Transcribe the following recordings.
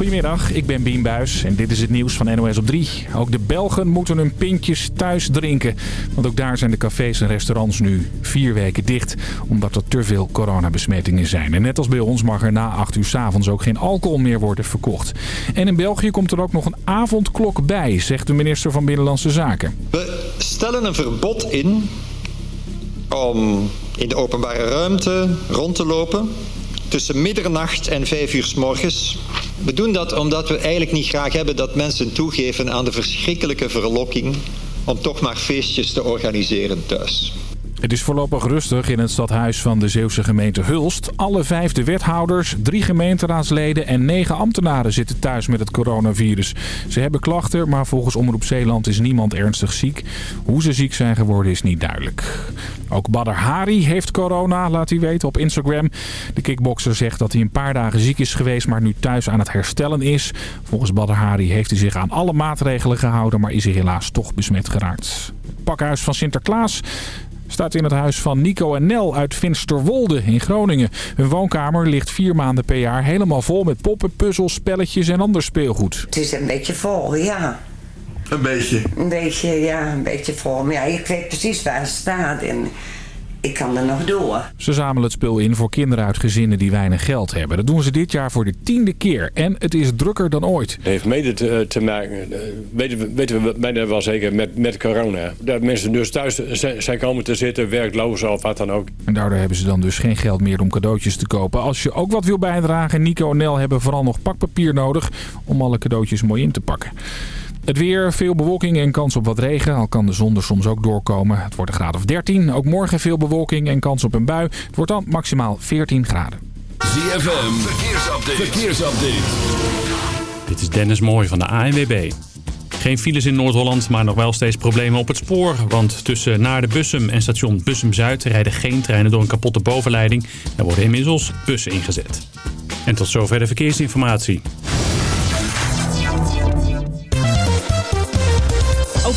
Goedemiddag, ik ben Bien Buis en dit is het nieuws van NOS op 3. Ook de Belgen moeten hun pintjes thuis drinken. Want ook daar zijn de cafés en restaurants nu vier weken dicht. Omdat er te veel coronabesmettingen zijn. En net als bij ons mag er na 8 uur s avonds ook geen alcohol meer worden verkocht. En in België komt er ook nog een avondklok bij, zegt de minister van Binnenlandse Zaken. We stellen een verbod in om in de openbare ruimte rond te lopen tussen middernacht en vijf uur s morgens. We doen dat omdat we eigenlijk niet graag hebben dat mensen toegeven aan de verschrikkelijke verlokking om toch maar feestjes te organiseren thuis. Het is voorlopig rustig in het stadhuis van de Zeeuwse gemeente Hulst. Alle vijfde wethouders, drie gemeenteraadsleden en negen ambtenaren zitten thuis met het coronavirus. Ze hebben klachten, maar volgens Omroep Zeeland is niemand ernstig ziek. Hoe ze ziek zijn geworden is niet duidelijk. Ook Badr Hari heeft corona, laat hij weten op Instagram. De kickbokser zegt dat hij een paar dagen ziek is geweest, maar nu thuis aan het herstellen is. Volgens Badr Hari heeft hij zich aan alle maatregelen gehouden, maar is hij helaas toch besmet geraakt. Pakhuis van Sinterklaas staat in het huis van Nico en Nel uit Finsterwolde in Groningen. Hun woonkamer ligt vier maanden per jaar helemaal vol met poppen, puzzels, spelletjes en ander speelgoed. Het is een beetje vol, ja. Een beetje? Een beetje, ja, een beetje vol. Maar ja, ik weet precies waar het staat en ik kan er nog door. Ze zamelen het spul in voor kinderen uit gezinnen die weinig geld hebben. Dat doen ze dit jaar voor de tiende keer. En het is drukker dan ooit. Het heeft mede te, te maken, eh, weten we, weten we bijna wel zeker, met, met corona. Dat mensen dus thuis zijn, zijn komen te zitten, werkloos of wat dan ook. En daardoor hebben ze dan dus geen geld meer om cadeautjes te kopen. Als je ook wat wil bijdragen, Nico en Nel hebben vooral nog pakpapier nodig om alle cadeautjes mooi in te pakken. Het weer, veel bewolking en kans op wat regen. Al kan de zon er soms ook doorkomen. Het wordt een graad of 13. Ook morgen veel bewolking en kans op een bui. Het wordt dan maximaal 14 graden. ZFM, verkeersupdate. verkeersupdate. Dit is Dennis Mooij van de ANWB. Geen files in Noord-Holland, maar nog wel steeds problemen op het spoor. Want tussen naar de Bussum en station Bussum-Zuid rijden geen treinen door een kapotte bovenleiding. Er worden inmiddels bussen ingezet. En tot zover de verkeersinformatie.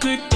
뜯기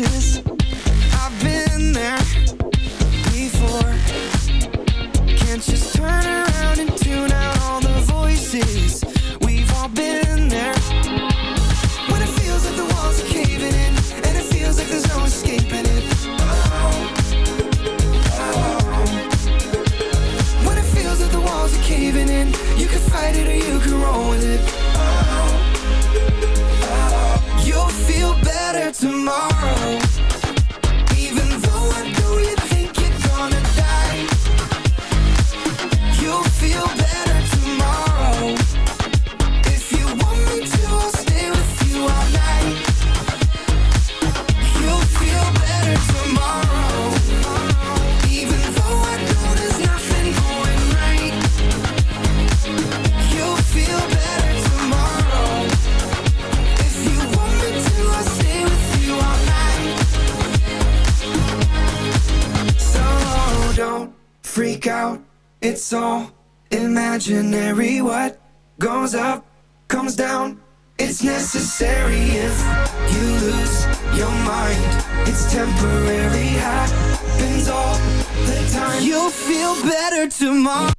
I've been there before. Can't just turn around tomorrow.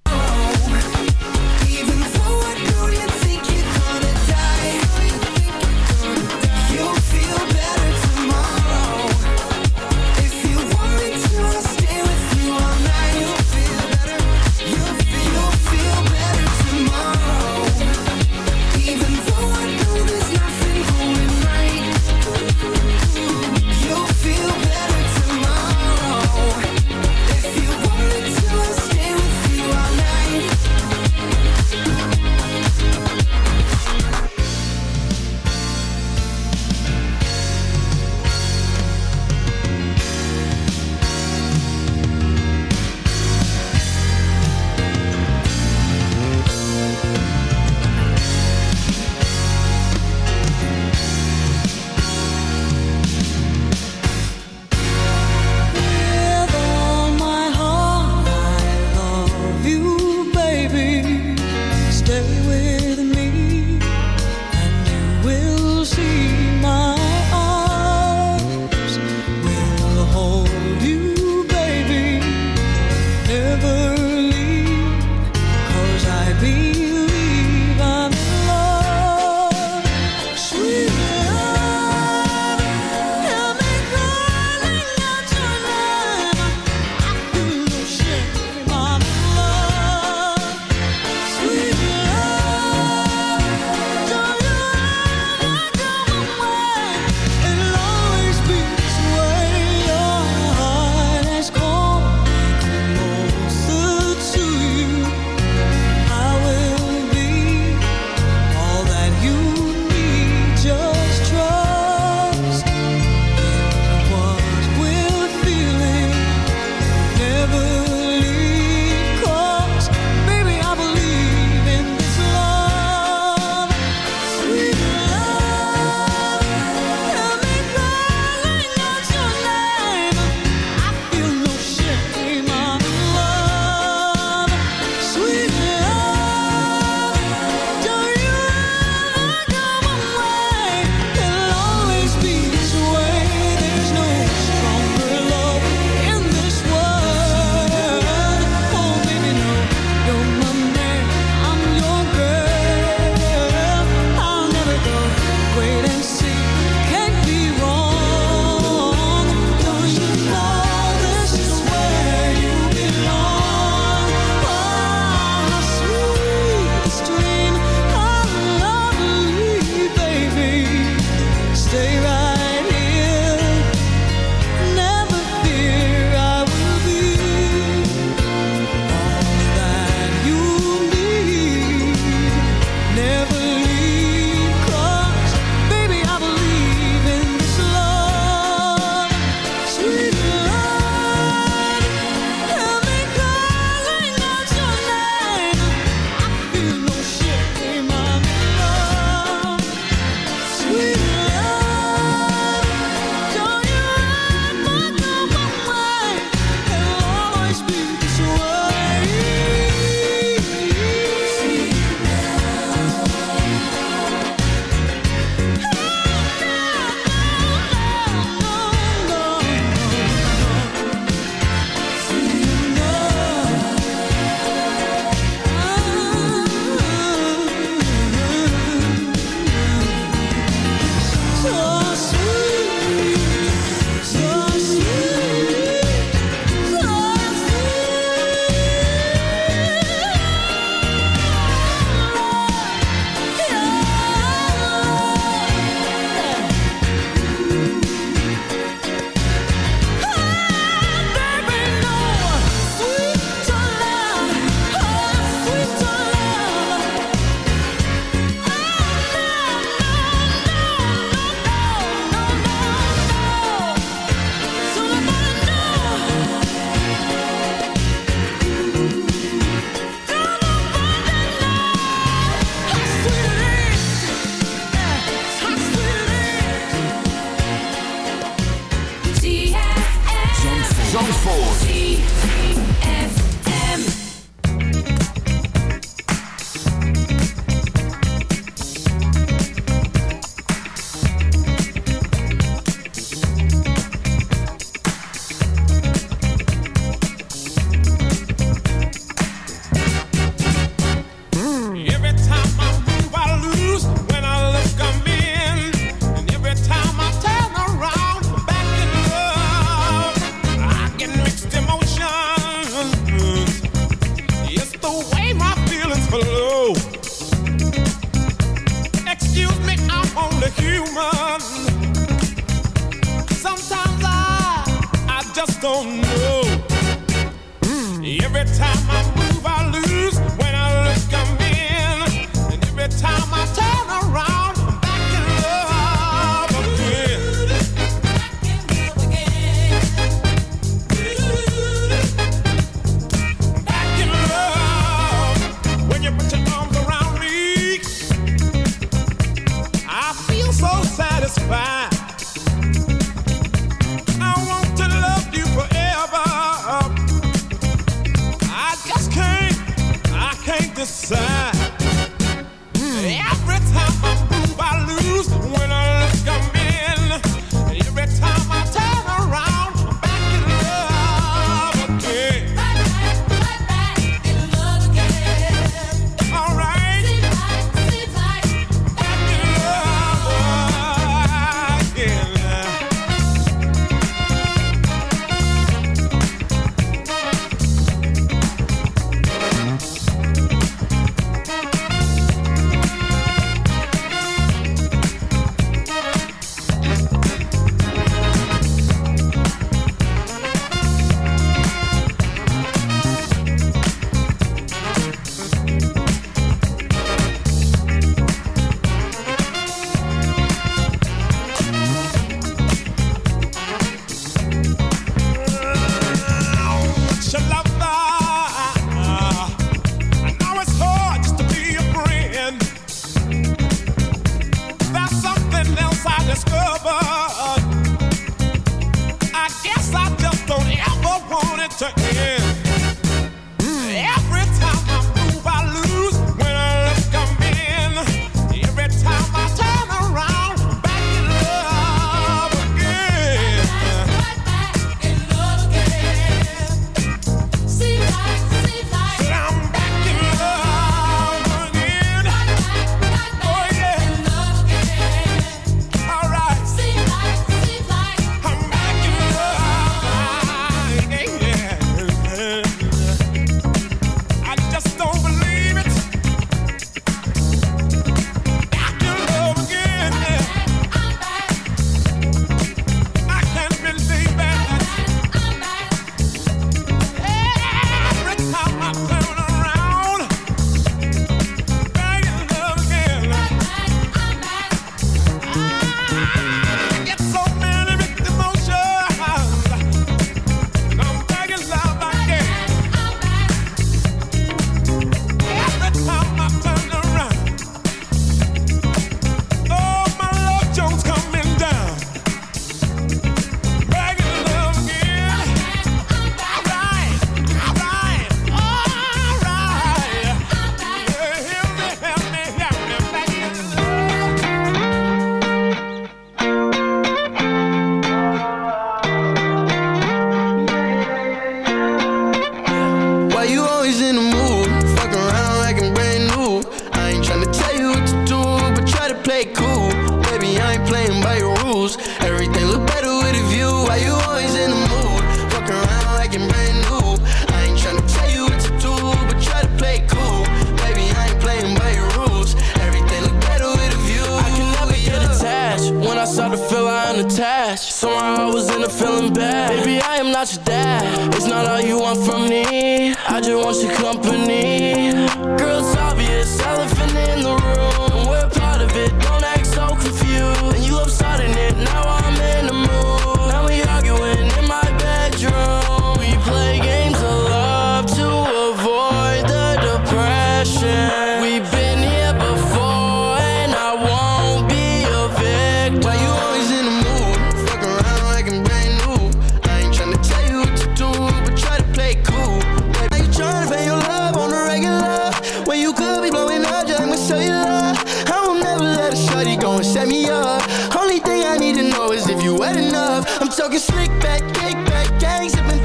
Only thing I need to know is if you wet enough. I'm talking slick back, kick back, gang sipping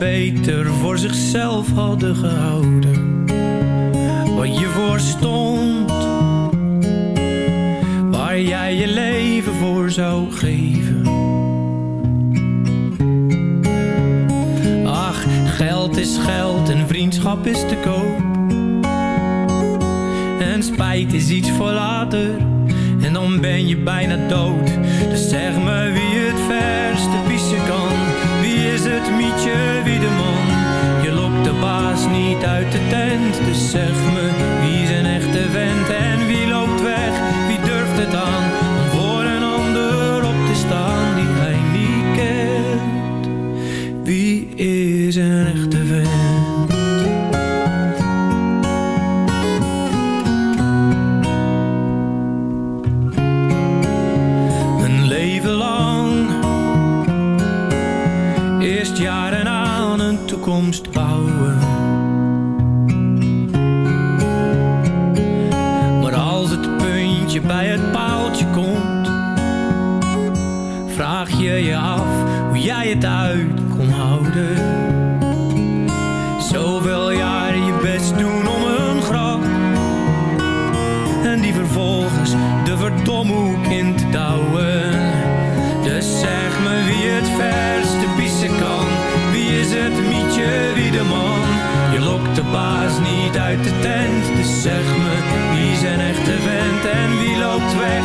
Beter voor zichzelf hadden gehouden. Wat je voor stond, waar jij je leven voor zou geven. Ach, geld is geld en vriendschap is te koop. En spijt is iets voor later, en dan ben je bijna dood. Dus zeg me wie het verste pissen kan. Wie is het mietje, uit de tent. Dus zeg me wie een echte vent en wie loopt weg? Wie durft het aan om voor een ander op te staan die hij niet kent? Wie is een echte vent? Een leven lang Eerst jaren aan een toekomst bouwen je je af hoe jij het uit kon houden. Zoveel jaren je best doen om een grap. En die vervolgens de verdomhoek in te douwen. Dus zeg me wie het verste pissen kan. Wie is het mietje, wie de man? Je lokt de baas niet uit de tent. Dus zeg me wie een echte vent En wie loopt weg,